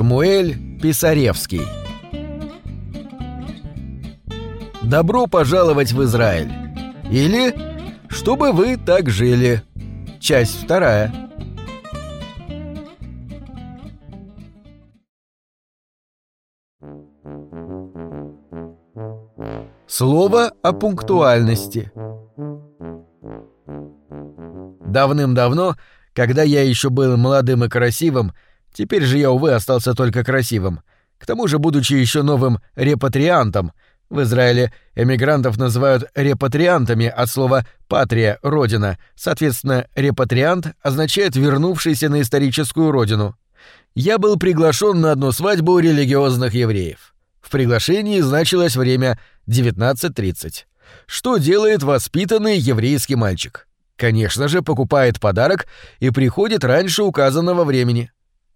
Шмуэль Писаревский Добро пожаловать в Израиль. Или Чтобы вы так жили. Часть вторая. Слово о пунктуальности. Давным-давно, когда я еще был молодым и красивым, теперь же я, увы, остался только красивым, к тому же, будучи еще новым репатриантом, в Израиле эмигрантов называют репатриантами от слова «патрия» — «родина», соответственно, репатриант означает «вернувшийся на историческую родину». Я был приглашен на одну свадьбу религиозных евреев. В приглашении значилось время 19.30. Что делает воспитанный еврейский мальчик? Конечно же, покупает подарок и приходит раньше указанного времени.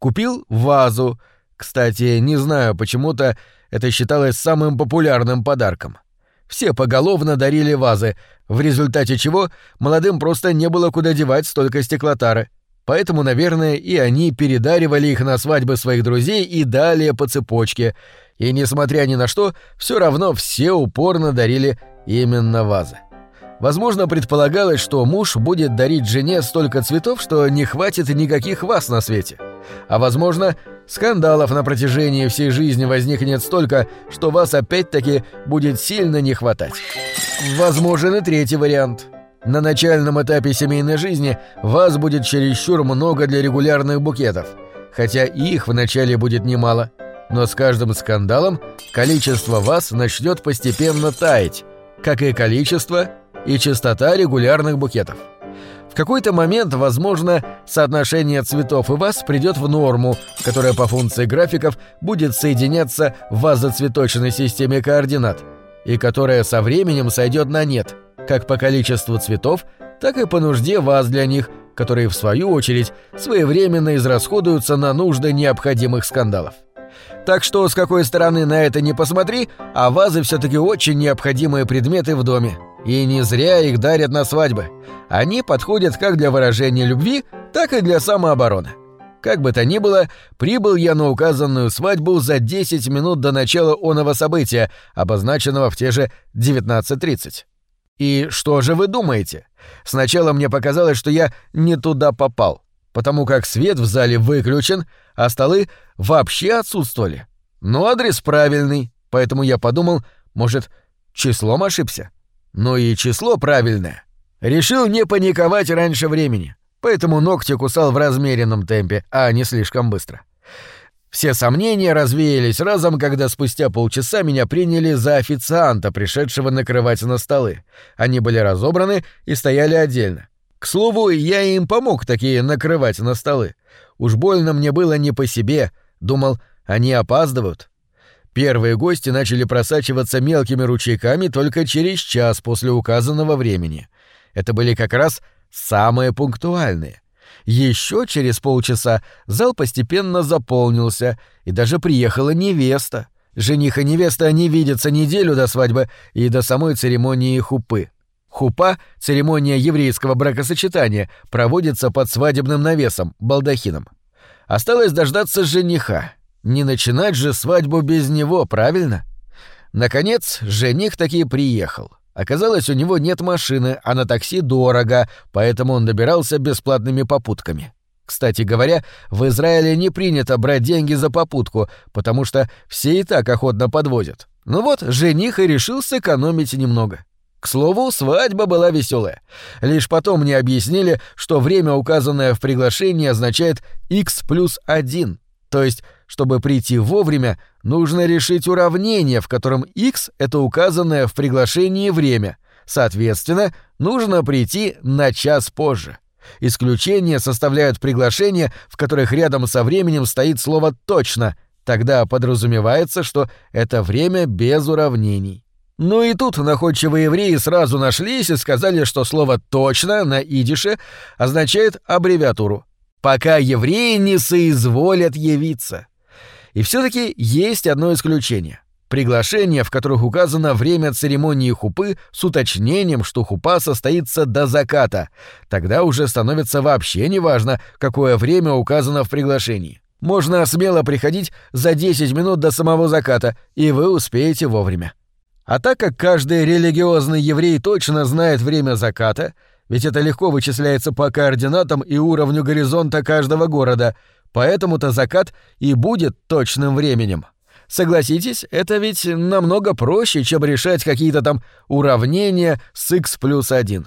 Купил вазу. Кстати, не знаю, почему-то это считалось самым популярным подарком. Все поголовно дарили вазы, в результате чего молодым просто не было куда девать столько стеклотары. Поэтому, наверное, и они передаривали их на свадьбы своих друзей и далее по цепочке. И, несмотря ни на что, все равно все упорно дарили именно вазы. Возможно, предполагалось, что муж будет дарить жене столько цветов, что не хватит никаких вас на свете. А возможно, скандалов на протяжении всей жизни возникнет столько, что вас опять-таки будет сильно не хватать. Возможен и третий вариант. На начальном этапе семейной жизни вас будет чересчур много для регулярных букетов, хотя их вначале будет немало. Но с каждым скандалом количество вас начнет постепенно таять, как и количество и частота регулярных букетов. В какой-то момент, возможно, соотношение цветов и ваз придет в норму, которая по функции графиков будет соединяться в вазоцветочной системе координат, и которая со временем сойдет на нет, как по количеству цветов, так и по нужде ваз для них, которые, в свою очередь, своевременно израсходуются на нужды необходимых скандалов. Так что с какой стороны на это не посмотри, а вазы все-таки очень необходимые предметы в доме. И не зря их дарят на свадьбы. Они подходят как для выражения любви, так и для самообороны. Как бы то ни было, прибыл я на указанную свадьбу за 10 минут до начала оного события, обозначенного в те же 19.30. И что же вы думаете? Сначала мне показалось, что я не туда попал, потому как свет в зале выключен, а столы вообще отсутствовали. Но адрес правильный, поэтому я подумал, может, числом ошибся. Но и число правильное. Решил не паниковать раньше времени, поэтому ногти кусал в размеренном темпе, а не слишком быстро. Все сомнения развеялись разом, когда спустя полчаса меня приняли за официанта, пришедшего накрывать на столы. Они были разобраны и стояли отдельно. К слову, я им помог такие накрывать на столы. Уж больно мне было не по себе, думал, они опаздывают. Первые гости начали просачиваться мелкими ручейками только через час после указанного времени. Это были как раз самые пунктуальные. Еще через полчаса зал постепенно заполнился, и даже приехала невеста. Жених и невеста не видятся неделю до свадьбы и до самой церемонии хупы. Хупа — церемония еврейского бракосочетания, проводится под свадебным навесом, балдахином. Осталось дождаться жениха. Не начинать же свадьбу без него, правильно? Наконец, жених таки приехал. Оказалось, у него нет машины, а на такси дорого, поэтому он добирался бесплатными попутками. Кстати говоря, в Израиле не принято брать деньги за попутку, потому что все и так охотно подвозят. Ну вот, жених и решил сэкономить немного. К слову, свадьба была веселая. Лишь потом мне объяснили, что время, указанное в приглашении, означает x плюс 1. То есть, чтобы прийти вовремя, нужно решить уравнение, в котором x — это указанное в приглашении время. Соответственно, нужно прийти на час позже. Исключение составляют приглашения, в которых рядом со временем стоит слово «точно», тогда подразумевается, что это время без уравнений. Ну и тут находчивые евреи сразу нашлись и сказали, что слово «точно» на идише означает аббревиатуру. «Пока евреи не соизволят явиться». И все таки есть одно исключение. Приглашения, в которых указано время церемонии хупы с уточнением, что хупа состоится до заката. Тогда уже становится вообще неважно, какое время указано в приглашении. можно смело приходить за 10 минут до самого заката, и вы успеете вовремя. А так как каждый религиозный еврей точно знает время заката, ведь это легко вычисляется по координатам и уровню горизонта каждого города, поэтому-то закат и будет точным временем. Согласитесь, это ведь намного проще, чем решать какие-то там уравнения с x плюс 1.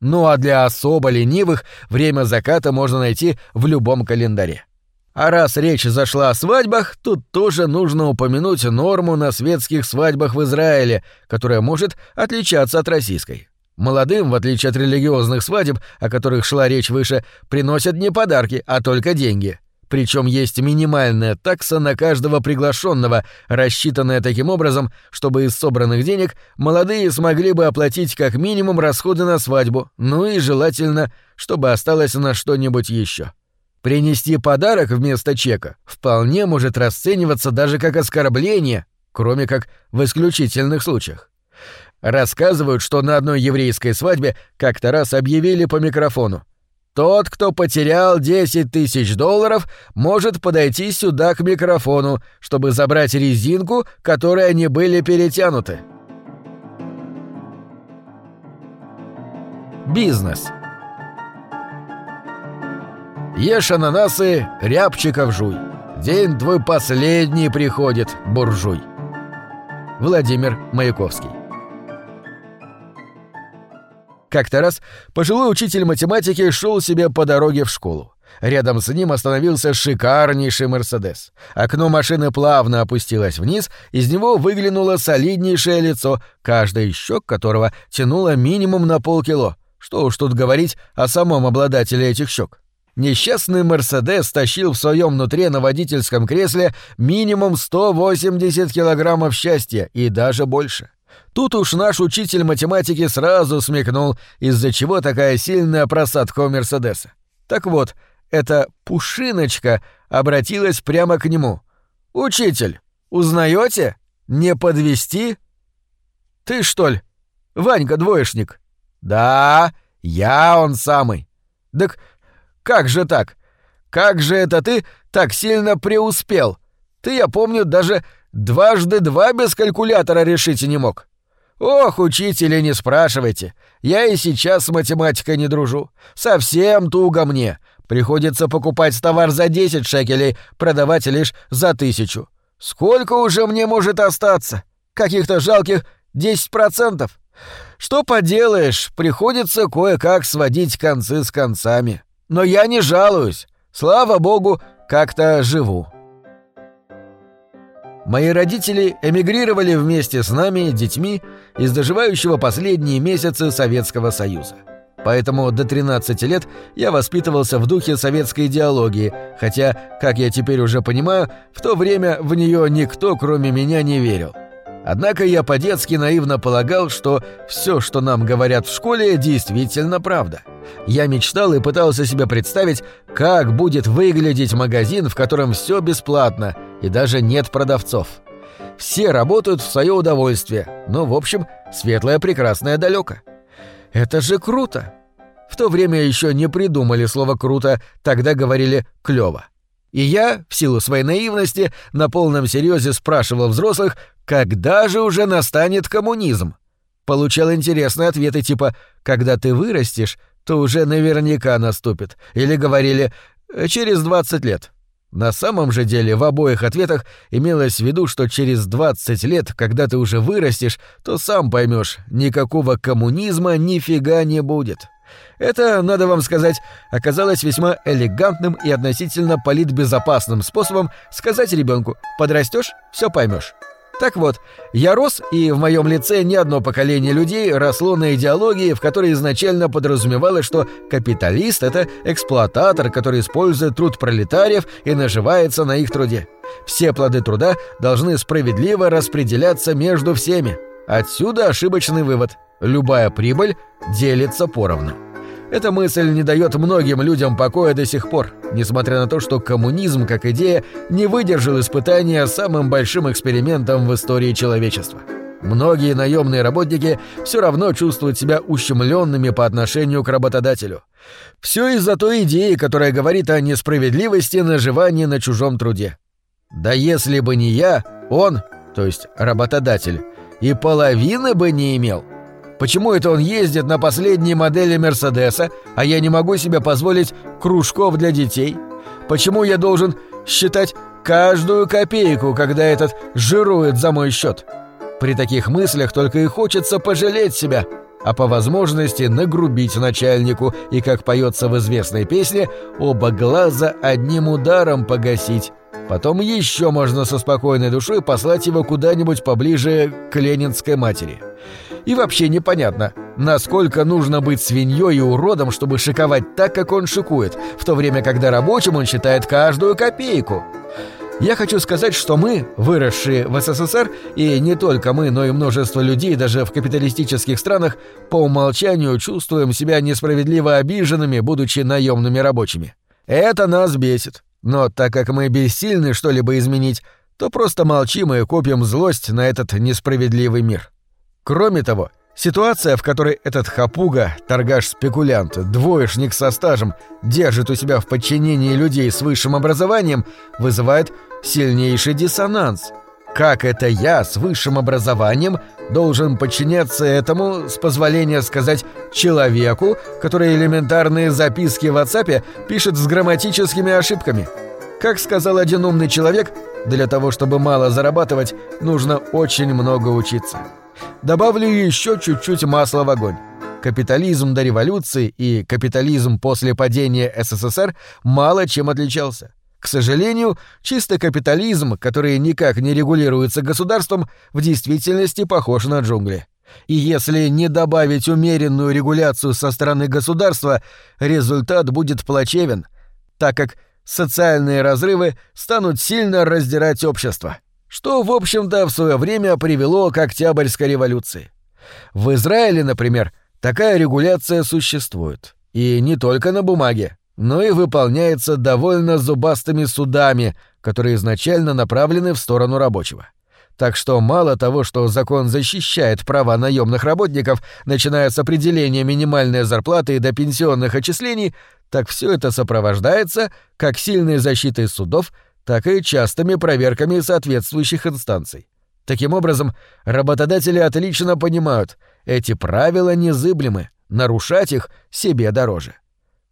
Ну а для особо ленивых время заката можно найти в любом календаре. А раз речь зашла о свадьбах, тут тоже нужно упомянуть норму на светских свадьбах в Израиле, которая может отличаться от российской. Молодым, в отличие от религиозных свадеб, о которых шла речь выше, приносят не подарки, а только деньги. Причем есть минимальная такса на каждого приглашенного, рассчитанная таким образом, чтобы из собранных денег молодые смогли бы оплатить как минимум расходы на свадьбу, ну и желательно, чтобы осталось на что-нибудь еще. Принести подарок вместо чека вполне может расцениваться даже как оскорбление, кроме как в исключительных случаях. Рассказывают, что на одной еврейской свадьбе как-то раз объявили по микрофону. Тот, кто потерял 10 тысяч долларов, может подойти сюда к микрофону, чтобы забрать резинку, которой они были перетянуты. Бизнес. Ешь ананасы, рябчиков жуй. День твой последний приходит, буржуй. Владимир Маяковский как-то раз пожилой учитель математики шел себе по дороге в школу. Рядом с ним остановился шикарнейший «Мерседес». Окно машины плавно опустилось вниз, из него выглянуло солиднейшее лицо, каждая из щек которого тянуло минимум на полкило. Что уж тут говорить о самом обладателе этих щек. Несчастный «Мерседес» тащил в своем нутре на водительском кресле минимум 180 килограммов счастья и даже больше. Тут уж наш учитель математики сразу смекнул, из-за чего такая сильная просадка у Мерседеса. Так вот, эта пушиночка обратилась прямо к нему. «Учитель, узнаете? Не подвести? «Ты, что ли? Ванька-двоечник?» «Да, я он самый». «Так как же так? Как же это ты так сильно преуспел? Ты, я помню, даже дважды два без калькулятора решить не мог. «Ох, учителя, не спрашивайте. Я и сейчас с математикой не дружу. Совсем туго мне. Приходится покупать товар за 10 шекелей, продавать лишь за тысячу. Сколько уже мне может остаться? Каких-то жалких 10%. Что поделаешь, приходится кое-как сводить концы с концами. Но я не жалуюсь. Слава богу, как-то живу». Мои родители эмигрировали вместе с нами, детьми, из доживающего последние месяцы Советского Союза. Поэтому до 13 лет я воспитывался в духе советской идеологии, хотя, как я теперь уже понимаю, в то время в нее никто, кроме меня, не верил. Однако я по-детски наивно полагал, что все, что нам говорят в школе, действительно правда. Я мечтал и пытался себе представить, как будет выглядеть магазин, в котором все бесплатно – и даже нет продавцов. Все работают в свое удовольствие, но, в общем, светлое прекрасное далеко. Это же круто! В то время еще не придумали слово «круто», тогда говорили «клёво». И я, в силу своей наивности, на полном серьезе спрашивал взрослых, когда же уже настанет коммунизм. Получал интересные ответы типа «когда ты вырастешь, то уже наверняка наступит». Или говорили «через 20 лет». На самом же деле в обоих ответах имелось в виду, что через 20 лет, когда ты уже вырастешь, то сам поймешь, никакого коммунизма нифига не будет. Это, надо вам сказать, оказалось весьма элегантным и относительно политбезопасным способом сказать ребенку «подрастешь, все поймешь». Так вот, я рос, и в моем лице ни одно поколение людей росло на идеологии, в которой изначально подразумевалось, что капиталист — это эксплуататор, который использует труд пролетариев и наживается на их труде. Все плоды труда должны справедливо распределяться между всеми. Отсюда ошибочный вывод. Любая прибыль делится поровну. Эта мысль не дает многим людям покоя до сих пор, несмотря на то, что коммунизм как идея не выдержал испытания самым большим экспериментом в истории человечества. Многие наемные работники все равно чувствуют себя ущемленными по отношению к работодателю. Все из-за той идеи, которая говорит о несправедливости наживания на чужом труде. Да если бы не я, он, то есть работодатель, и половины бы не имел. Почему это он ездит на последней модели Мерседеса, а я не могу себе позволить кружков для детей? Почему я должен считать каждую копейку, когда этот жирует за мой счет? При таких мыслях только и хочется пожалеть себя, а по возможности нагрубить начальнику и, как поется в известной песне, оба глаза одним ударом погасить. Потом еще можно со спокойной душой послать его куда-нибудь поближе к ленинской матери. И вообще непонятно, насколько нужно быть свиньей и уродом, чтобы шиковать так, как он шикует, в то время, когда рабочим он считает каждую копейку. Я хочу сказать, что мы, выросшие в СССР, и не только мы, но и множество людей даже в капиталистических странах, по умолчанию чувствуем себя несправедливо обиженными, будучи наемными рабочими. Это нас бесит. Но так как мы бессильны что-либо изменить, то просто молчим и копим злость на этот несправедливый мир. Кроме того, Ситуация, в которой этот хапуга, торгаш-спекулянт, двоечник со стажем, держит у себя в подчинении людей с высшим образованием, вызывает сильнейший диссонанс. Как это я с высшим образованием должен подчиняться этому, с позволения сказать, человеку, который элементарные записки в WhatsApp пишет с грамматическими ошибками? Как сказал один умный человек, для того, чтобы мало зарабатывать, нужно очень много учиться. Добавлю еще чуть-чуть масла в огонь. Капитализм до революции и капитализм после падения СССР мало чем отличался. К сожалению, чисто капитализм, который никак не регулируется государством, в действительности похож на джунгли. И если не добавить умеренную регуляцию со стороны государства, результат будет плачевен, так как социальные разрывы станут сильно раздирать общество что, в общем-то, в свое время привело к Октябрьской революции. В Израиле, например, такая регуляция существует. И не только на бумаге, но и выполняется довольно зубастыми судами, которые изначально направлены в сторону рабочего. Так что мало того, что закон защищает права наемных работников, начиная с определения минимальной зарплаты и до пенсионных отчислений, так все это сопровождается как сильной защитой судов – так и частыми проверками соответствующих инстанций. Таким образом, работодатели отлично понимают, эти правила незыблемы, нарушать их себе дороже.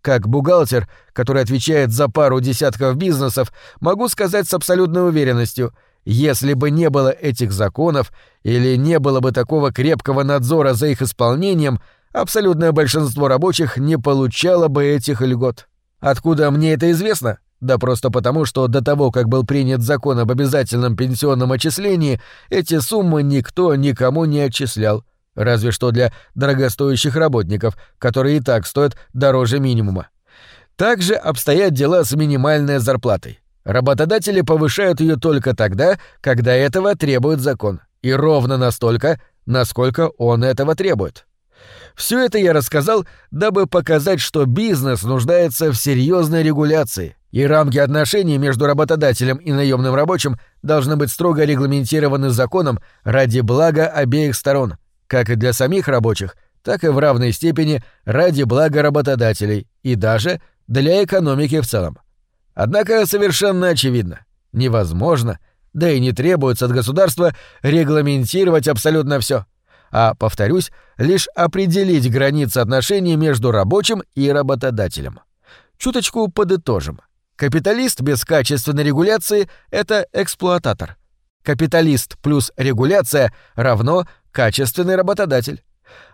Как бухгалтер, который отвечает за пару десятков бизнесов, могу сказать с абсолютной уверенностью, если бы не было этих законов или не было бы такого крепкого надзора за их исполнением, абсолютное большинство рабочих не получало бы этих льгот. Откуда мне это известно? Да просто потому, что до того, как был принят закон об обязательном пенсионном отчислении, эти суммы никто никому не отчислял. Разве что для дорогостоящих работников, которые и так стоят дороже минимума. Также обстоят дела с минимальной зарплатой. Работодатели повышают ее только тогда, когда этого требует закон, и ровно настолько, насколько он этого требует. Все это я рассказал, дабы показать, что бизнес нуждается в серьезной регуляции, и рамки отношений между работодателем и наемным рабочим должны быть строго регламентированы законом ради блага обеих сторон, как и для самих рабочих, так и в равной степени ради блага работодателей и даже для экономики в целом. Однако совершенно очевидно, невозможно, да и не требуется от государства регламентировать абсолютно все а, повторюсь, лишь определить границы отношений между рабочим и работодателем. Чуточку подытожим. Капиталист без качественной регуляции — это эксплуататор. Капиталист плюс регуляция равно качественный работодатель.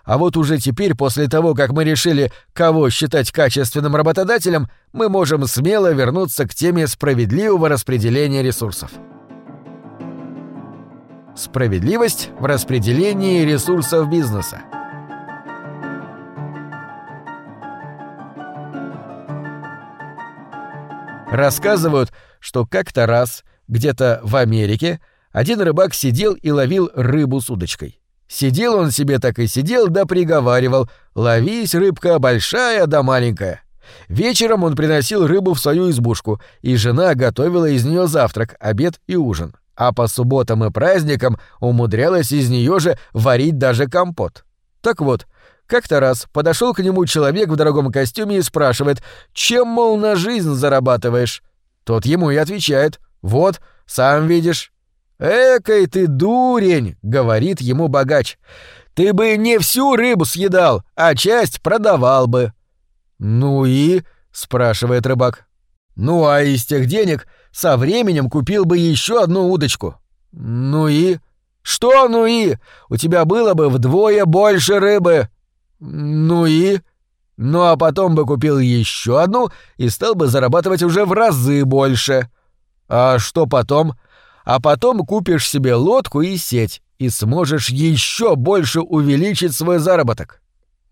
А вот уже теперь, после того, как мы решили, кого считать качественным работодателем, мы можем смело вернуться к теме справедливого распределения ресурсов. Справедливость в распределении ресурсов бизнеса. Рассказывают, что как-то раз, где-то в Америке, один рыбак сидел и ловил рыбу с удочкой. Сидел он себе так и сидел, да приговаривал «Ловись, рыбка, большая да маленькая». Вечером он приносил рыбу в свою избушку, и жена готовила из нее завтрак, обед и ужин а по субботам и праздникам умудрялась из нее же варить даже компот. Так вот, Как-то раз подошел к нему человек в дорогом костюме и спрашивает, чем, мол, на жизнь зарабатываешь? Тот ему и отвечает, вот, сам видишь. «Экой ты дурень!» — говорит ему богач. «Ты бы не всю рыбу съедал, а часть продавал бы». «Ну и?» — спрашивает рыбак. «Ну а из тех денег со временем купил бы еще одну удочку». «Ну и?» «Что ну и? У тебя было бы вдвое больше рыбы». «Ну и?» «Ну а потом бы купил еще одну и стал бы зарабатывать уже в разы больше». «А что потом?» «А потом купишь себе лодку и сеть, и сможешь еще больше увеличить свой заработок».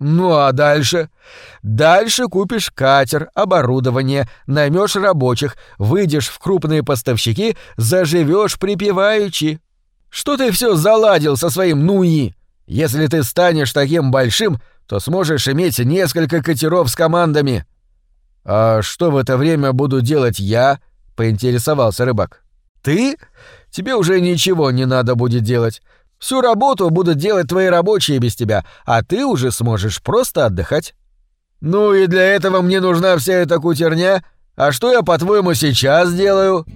Ну а дальше? Дальше купишь катер, оборудование, наймешь рабочих, выйдешь в крупные поставщики, заживешь припеваючи. Что ты все заладил со своим нуи? Если ты станешь таким большим, то сможешь иметь несколько катеров с командами. А что в это время буду делать я? поинтересовался рыбак. Ты? Тебе уже ничего не надо будет делать. Всю работу будут делать твои рабочие без тебя, а ты уже сможешь просто отдыхать. Ну и для этого мне нужна вся эта кутерня. А что я, по-твоему, сейчас делаю?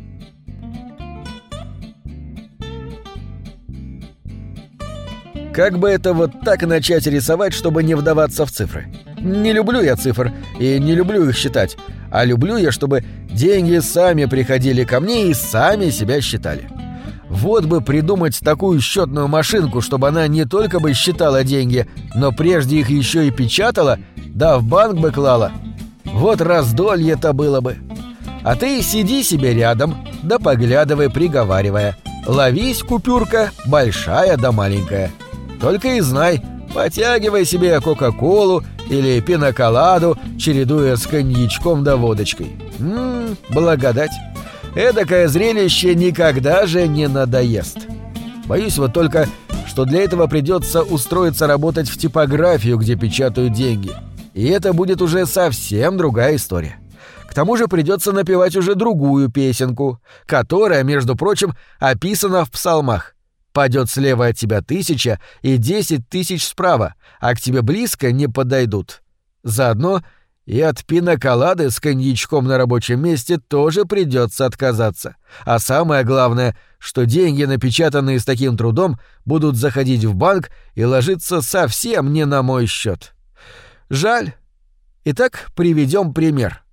Как бы это вот так начать рисовать, чтобы не вдаваться в цифры? Не люблю я цифр и не люблю их считать, а люблю я, чтобы деньги сами приходили ко мне и сами себя считали. Вот бы придумать такую счетную машинку, чтобы она не только бы считала деньги, но прежде их еще и печатала, да в банк бы клала. Вот раздолье-то было бы. А ты сиди себе рядом, да поглядывай, приговаривая. Ловись, купюрка, большая да маленькая. Только и знай, потягивай себе кока-колу или пиноколаду, чередуя с коньячком да водочкой. Ммм, благодать. Эдакое зрелище никогда же не надоест. Боюсь вот только, что для этого придется устроиться работать в типографию, где печатают деньги. И это будет уже совсем другая история. К тому же придется напевать уже другую песенку, которая, между прочим, описана в псалмах. Падет слева от тебя тысяча и десять тысяч справа, а к тебе близко не подойдут. Заодно и от пиноколады с коньячком на рабочем месте тоже придется отказаться. А самое главное, что деньги, напечатанные с таким трудом, будут заходить в банк и ложиться совсем не на мой счет. Жаль. Итак, приведем пример.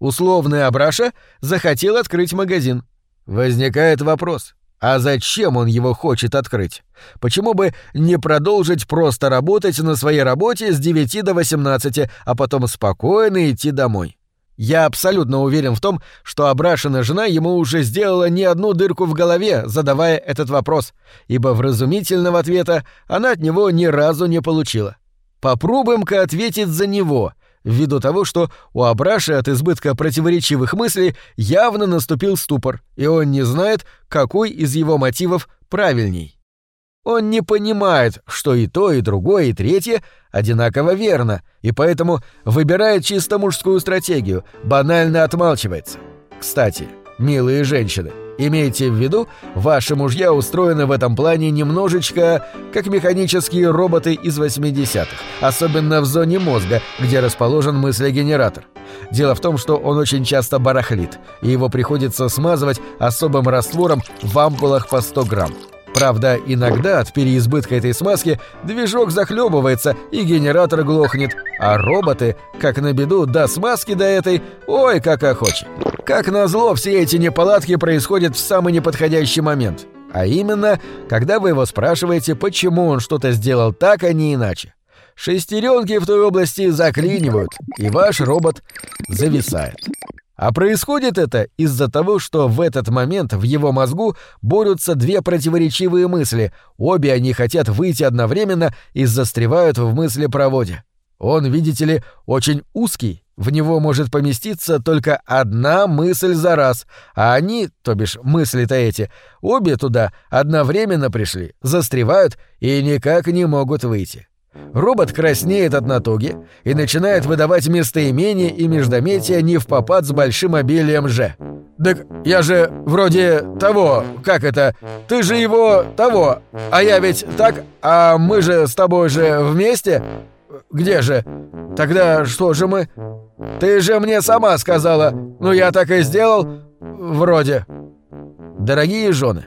Условный Абраша захотел открыть магазин. Возникает вопрос. А зачем он его хочет открыть? Почему бы не продолжить просто работать на своей работе с 9 до 18, а потом спокойно идти домой? Я абсолютно уверен в том, что Абрашина жена ему уже сделала не одну дырку в голове, задавая этот вопрос, ибо вразумительного ответа она от него ни разу не получила. Попробуем-ка ответить за него — ввиду того, что у Абраши от избытка противоречивых мыслей явно наступил ступор, и он не знает, какой из его мотивов правильней. Он не понимает, что и то, и другое, и третье одинаково верно, и поэтому выбирает чисто мужскую стратегию, банально отмалчивается. Кстати, милые женщины, имейте в виду, ваши мужья устроены в этом плане немножечко как механические роботы из 80-х, особенно в зоне мозга, где расположен мыслегенератор. Дело в том, что он очень часто барахлит, и его приходится смазывать особым раствором в ампулах по 100 грамм. Правда, иногда от переизбытка этой смазки движок захлебывается и генератор глохнет, а роботы, как на беду, до смазки до этой, ой, как охочи. Как назло, все эти неполадки происходят в самый неподходящий момент. А именно, когда вы его спрашиваете, почему он что-то сделал так, а не иначе. Шестеренки в той области заклинивают, и ваш робот зависает. А происходит это из-за того, что в этот момент в его мозгу борются две противоречивые мысли, обе они хотят выйти одновременно и застревают в мыслепроводе. Он, видите ли, очень узкий, в него может поместиться только одна мысль за раз, а они, то бишь мысли-то эти, обе туда одновременно пришли, застревают и никак не могут выйти. Робот краснеет от натуги и начинает выдавать местоимения и междометия не в попад с большим обилием «же». «Так я же вроде того, как это, ты же его того, а я ведь так, а мы же с тобой же вместе?» Где же? Тогда что же мы? Ты же мне сама сказала. Ну я так и сделал. Вроде. Дорогие жены,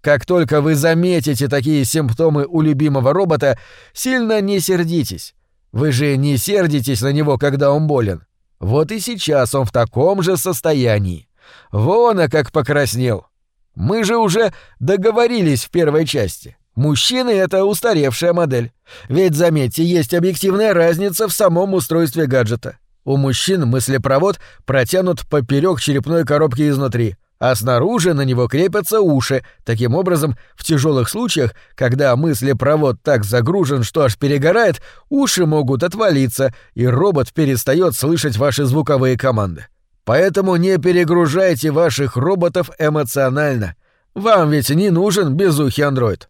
как только вы заметите такие симптомы у любимого робота, сильно не сердитесь. Вы же не сердитесь на него, когда он болен. Вот и сейчас он в таком же состоянии. Вон, а как покраснел. Мы же уже договорились в первой части. Мужчины — это устаревшая модель. Ведь, заметьте, есть объективная разница в самом устройстве гаджета. У мужчин мыслепровод протянут поперек черепной коробки изнутри, а снаружи на него крепятся уши. Таким образом, в тяжелых случаях, когда мыслепровод так загружен, что аж перегорает, уши могут отвалиться, и робот перестает слышать ваши звуковые команды. Поэтому не перегружайте ваших роботов эмоционально. Вам ведь не нужен безухий андроид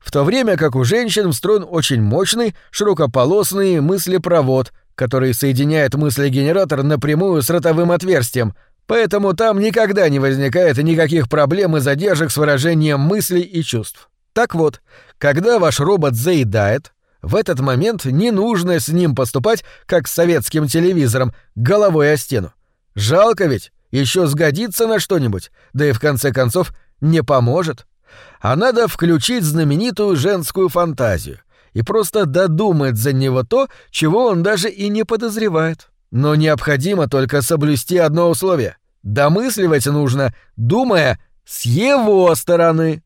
в то время как у женщин встроен очень мощный, широкополосный мыслепровод, который соединяет мыслегенератор напрямую с ротовым отверстием, поэтому там никогда не возникает никаких проблем и задержек с выражением мыслей и чувств. Так вот, когда ваш робот заедает, в этот момент не нужно с ним поступать, как с советским телевизором, головой о стену. Жалко ведь, еще сгодится на что-нибудь, да и в конце концов не поможет а надо включить знаменитую женскую фантазию и просто додумать за него то, чего он даже и не подозревает. Но необходимо только соблюсти одно условие. Домысливать нужно, думая с его стороны.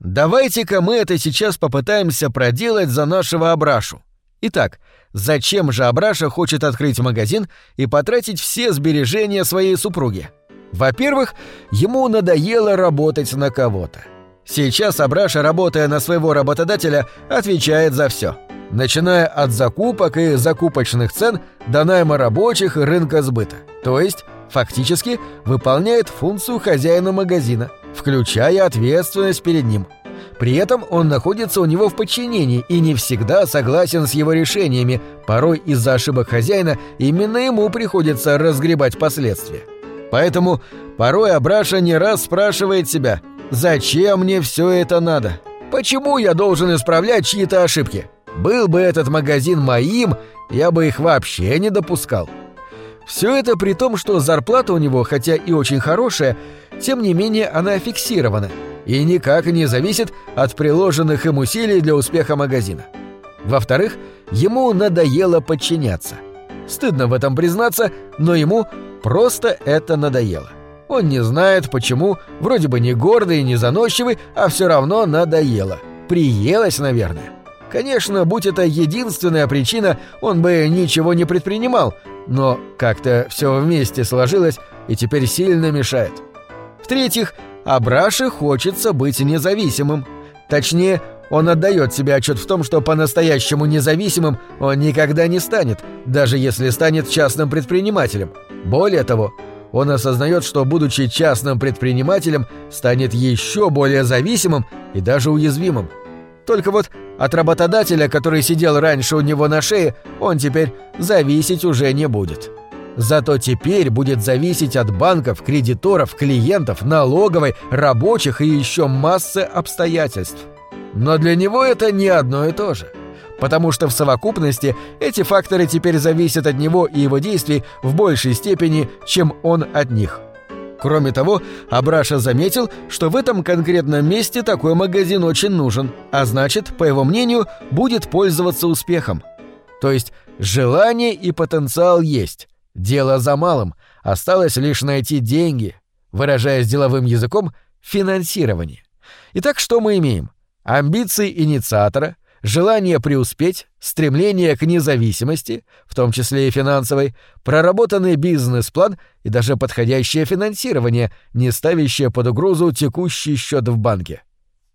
Давайте-ка мы это сейчас попытаемся проделать за нашего Абрашу. Итак, зачем же Абраша хочет открыть магазин и потратить все сбережения своей супруги? Во-первых, ему надоело работать на кого-то. Сейчас Абраша, работая на своего работодателя, отвечает за все, начиная от закупок и закупочных цен до найма рабочих и рынка сбыта. То есть, фактически, выполняет функцию хозяина магазина, включая ответственность перед ним. При этом он находится у него в подчинении и не всегда согласен с его решениями, порой из-за ошибок хозяина именно ему приходится разгребать последствия. Поэтому порой Абраша не раз спрашивает себя – Зачем мне все это надо? Почему я должен исправлять чьи-то ошибки? Был бы этот магазин моим, я бы их вообще не допускал. Все это при том, что зарплата у него, хотя и очень хорошая, тем не менее она фиксирована и никак не зависит от приложенных им усилий для успеха магазина. Во-вторых, ему надоело подчиняться. Стыдно в этом признаться, но ему просто это надоело. Он не знает, почему, вроде бы не гордый и не заносчивый, а все равно надоело. Приелось, наверное. Конечно, будь это единственная причина, он бы ничего не предпринимал, но как-то все вместе сложилось и теперь сильно мешает. В-третьих, Абраше хочется быть независимым. Точнее, он отдает себе отчет в том, что по-настоящему независимым он никогда не станет, даже если станет частным предпринимателем. Более того, он осознает, что, будучи частным предпринимателем, станет еще более зависимым и даже уязвимым. Только вот от работодателя, который сидел раньше у него на шее, он теперь зависеть уже не будет. Зато теперь будет зависеть от банков, кредиторов, клиентов, налоговой, рабочих и еще массы обстоятельств. Но для него это не одно и то же потому что в совокупности эти факторы теперь зависят от него и его действий в большей степени, чем он от них. Кроме того, Абраша заметил, что в этом конкретном месте такой магазин очень нужен, а значит, по его мнению, будет пользоваться успехом. То есть желание и потенциал есть. Дело за малым, осталось лишь найти деньги, выражаясь деловым языком, финансирование. Итак, что мы имеем? Амбиции инициатора — желание преуспеть, стремление к независимости, в том числе и финансовой, проработанный бизнес-план и даже подходящее финансирование, не ставящее под угрозу текущий счет в банке.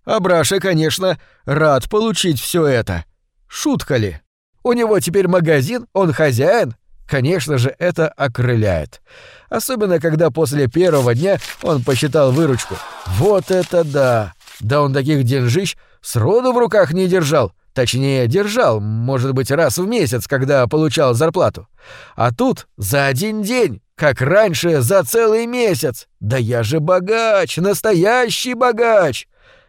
Абраша, конечно, рад получить все это. Шутка ли? У него теперь магазин, он хозяин. Конечно же, это окрыляет. Особенно, когда после первого дня он посчитал выручку. Вот это да! Да он таких деньжищ сроду в руках не держал. Точнее, держал, может быть, раз в месяц, когда получал зарплату. А тут за один день, как раньше, за целый месяц. Да я же богач, настоящий богач.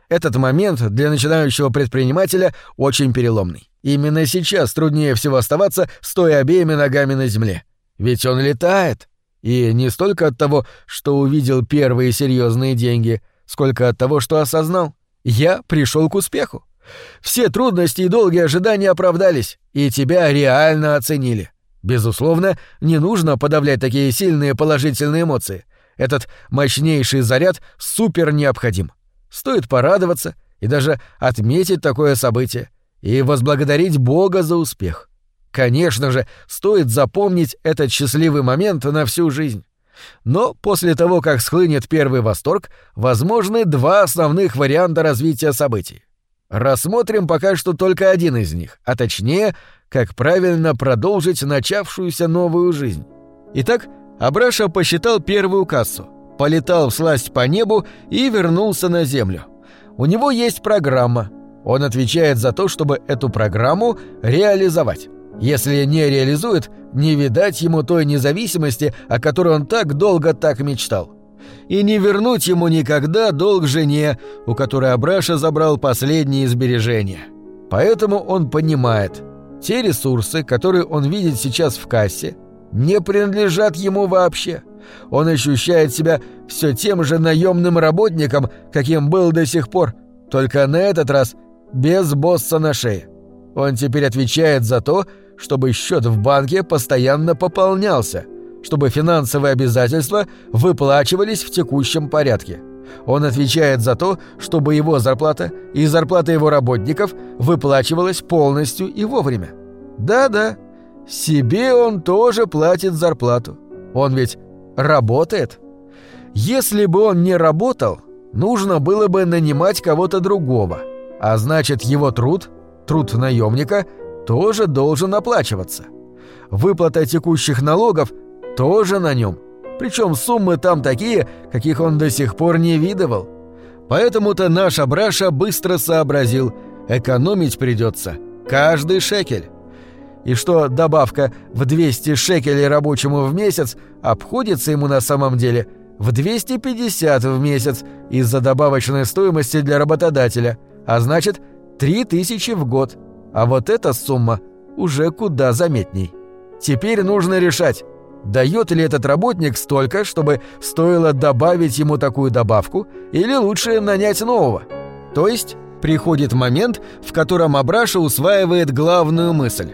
Этот момент для начинающего предпринимателя очень переломный. Именно сейчас труднее всего оставаться, стоя обеими ногами на земле. Ведь он летает. И не столько от того, что увидел первые серьезные деньги, сколько от того, что осознал. Я пришел к успеху. Все трудности и долгие ожидания оправдались, и тебя реально оценили. Безусловно, не нужно подавлять такие сильные положительные эмоции. Этот мощнейший заряд супер необходим. Стоит порадоваться и даже отметить такое событие и возблагодарить Бога за успех. Конечно же, стоит запомнить этот счастливый момент на всю жизнь. Но после того, как схлынет первый восторг, возможны два основных варианта развития событий. Рассмотрим пока что только один из них, а точнее, как правильно продолжить начавшуюся новую жизнь. Итак, Абраша посчитал первую кассу — полетал всласть по небу и вернулся на Землю. У него есть программа. Он отвечает за то, чтобы эту программу реализовать. Если не реализует, не видать ему той независимости, о которой он так долго так мечтал. И не вернуть ему никогда долг жене, у которой Абраша забрал последние сбережения. Поэтому он понимает, те ресурсы, которые он видит сейчас в кассе, не принадлежат ему вообще – он ощущает себя все тем же наемным работником, каким был до сих пор, только на этот раз без босса на шее. Он теперь отвечает за то, чтобы счет в банке постоянно пополнялся, чтобы финансовые обязательства выплачивались в текущем порядке. Он отвечает за то, чтобы его зарплата и зарплата его работников выплачивалась полностью и вовремя. Да-да, себе он тоже платит зарплату. Он ведь Работает? Если бы он не работал, нужно было бы нанимать кого-то другого. А значит, его труд, труд наемника, тоже должен оплачиваться. Выплата текущих налогов тоже на нем. Причем суммы там такие, каких он до сих пор не видывал. Поэтому-то наш Абраша быстро сообразил, экономить придется каждый шекель и что добавка в 200 шекелей рабочему в месяц обходится ему на самом деле в 250 в месяц из-за добавочной стоимости для работодателя, а значит 3000 в год. А вот эта сумма уже куда заметней. Теперь нужно решать, дает ли этот работник столько, чтобы стоило добавить ему такую добавку, или лучше нанять нового. То есть приходит момент, в котором Абраша усваивает главную мысль.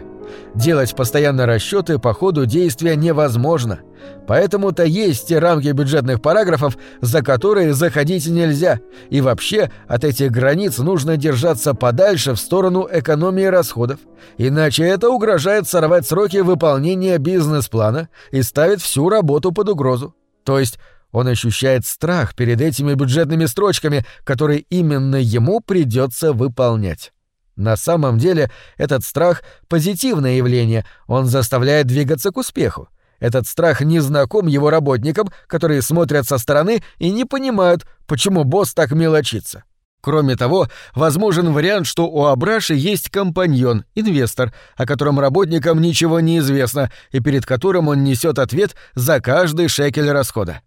Делать постоянно расчеты по ходу действия невозможно. Поэтому-то есть те рамки бюджетных параграфов, за которые заходить нельзя. И вообще от этих границ нужно держаться подальше в сторону экономии расходов. Иначе это угрожает сорвать сроки выполнения бизнес-плана и ставит всю работу под угрозу. То есть он ощущает страх перед этими бюджетными строчками, которые именно ему придется выполнять. На самом деле этот страх — позитивное явление, он заставляет двигаться к успеху. Этот страх не знаком его работникам, которые смотрят со стороны и не понимают, почему босс так мелочится. Кроме того, возможен вариант, что у Абраши есть компаньон, инвестор, о котором работникам ничего не известно и перед которым он несет ответ за каждый шекель расхода.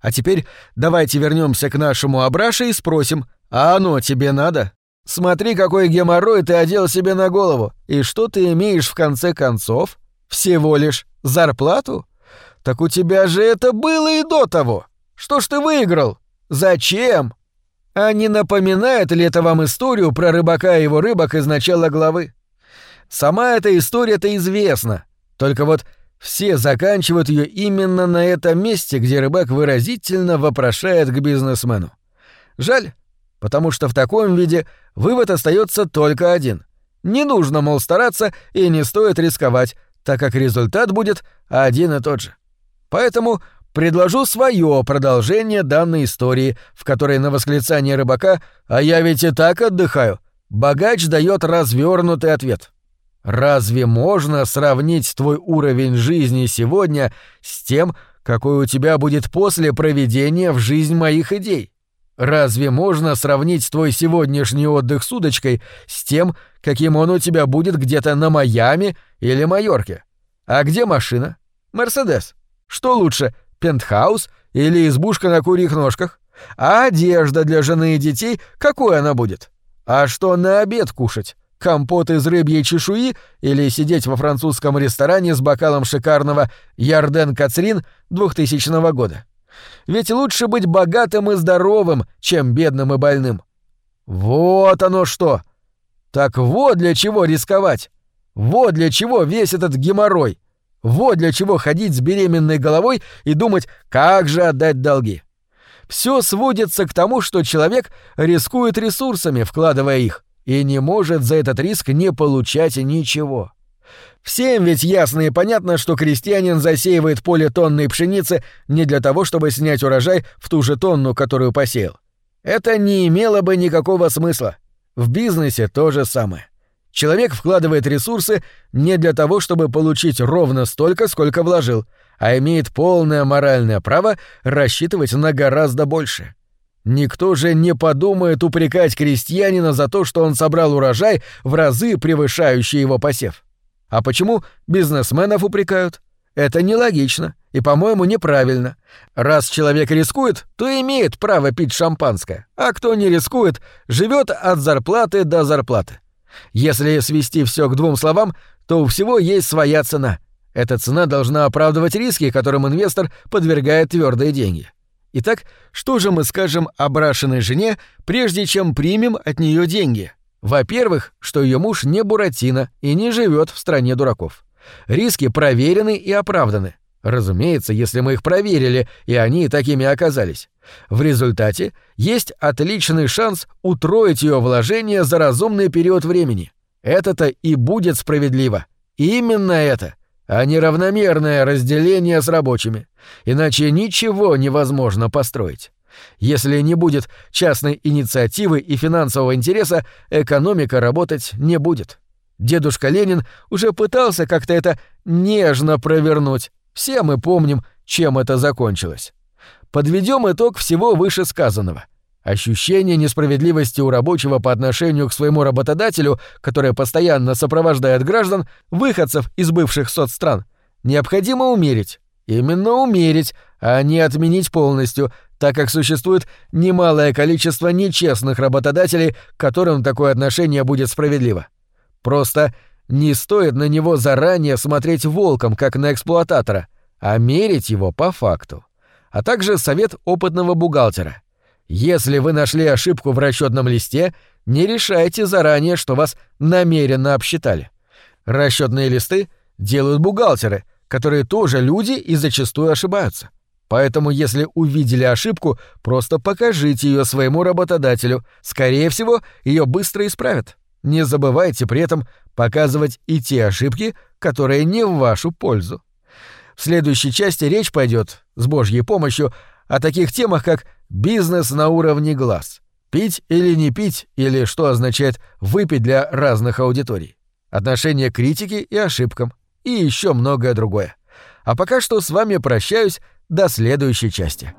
А теперь давайте вернемся к нашему Абраше и спросим, а оно тебе надо? Смотри, какой геморрой ты одел себе на голову. И что ты имеешь в конце концов? Всего лишь зарплату? Так у тебя же это было и до того. Что ж ты выиграл? Зачем? А не напоминает ли это вам историю про рыбака и его рыбок из начала главы? Сама эта история-то известна. Только вот все заканчивают ее именно на этом месте, где рыбак выразительно вопрошает к бизнесмену. Жаль, потому что в таком виде вывод остается только один. Не нужно, мол, стараться и не стоит рисковать, так как результат будет один и тот же. Поэтому предложу свое продолжение данной истории, в которой на восклицание рыбака «А я ведь и так отдыхаю» богач дает развернутый ответ. Разве можно сравнить твой уровень жизни сегодня с тем, какой у тебя будет после проведения в жизнь моих идей? Разве можно сравнить твой сегодняшний отдых с удочкой с тем, каким он у тебя будет где-то на Майами или Майорке? А где машина? Мерседес. Что лучше, пентхаус или избушка на курьих ножках? А одежда для жены и детей, какой она будет? А что на обед кушать? Компот из рыбьей чешуи или сидеть во французском ресторане с бокалом шикарного Ярден Кацрин 2000 года? Ведь лучше быть богатым и здоровым, чем бедным и больным. Вот оно что! Так вот для чего рисковать! Вот для чего весь этот геморрой! Вот для чего ходить с беременной головой и думать, как же отдать долги. Все сводится к тому, что человек рискует ресурсами, вкладывая их, и не может за этот риск не получать ничего. Всем ведь ясно и понятно, что крестьянин засеивает поле тонной пшеницы не для того, чтобы снять урожай в ту же тонну, которую посеял. Это не имело бы никакого смысла. В бизнесе то же самое. Человек вкладывает ресурсы не для того, чтобы получить ровно столько, сколько вложил, а имеет полное моральное право рассчитывать на гораздо больше. Никто же не подумает упрекать крестьянина за то, что он собрал урожай в разы превышающий его посев. А почему бизнесменов упрекают? Это нелогично и, по-моему, неправильно. Раз человек рискует, то имеет право пить шампанское, а кто не рискует, живет от зарплаты до зарплаты. Если свести все к двум словам, то у всего есть своя цена. Эта цена должна оправдывать риски, которым инвестор подвергает твердые деньги. Итак, что же мы скажем о брашенной жене, прежде чем примем от нее деньги? Во-первых, что ее муж не Буратино и не живет в стране дураков. Риски проверены и оправданы. Разумеется, если мы их проверили, и они такими оказались. В результате есть отличный шанс утроить ее вложение за разумный период времени. Это-то и будет справедливо. Именно это, а не равномерное разделение с рабочими. Иначе ничего невозможно построить. Если не будет частной инициативы и финансового интереса, экономика работать не будет. Дедушка Ленин уже пытался как-то это нежно провернуть. Все мы помним, чем это закончилось. Подведем итог всего вышесказанного. Ощущение несправедливости у рабочего по отношению к своему работодателю, которое постоянно сопровождает граждан, выходцев из бывших соцстран, необходимо умерить. Именно умерить, а не отменить полностью, так как существует немалое количество нечестных работодателей, которым такое отношение будет справедливо. Просто не стоит на него заранее смотреть волком, как на эксплуататора, а мерить его по факту. А также совет опытного бухгалтера. Если вы нашли ошибку в расчетном листе, не решайте заранее, что вас намеренно обсчитали. Расчетные листы делают бухгалтеры, которые тоже люди и зачастую ошибаются. Поэтому, если увидели ошибку, просто покажите ее своему работодателю. Скорее всего, ее быстро исправят. Не забывайте при этом показывать и те ошибки, которые не в вашу пользу. В следующей части речь пойдет, с Божьей помощью, о таких темах, как бизнес на уровне глаз, пить или не пить, или что означает выпить для разных аудиторий, отношение к критике и ошибкам, и еще многое другое. А пока что с вами прощаюсь до следующей части.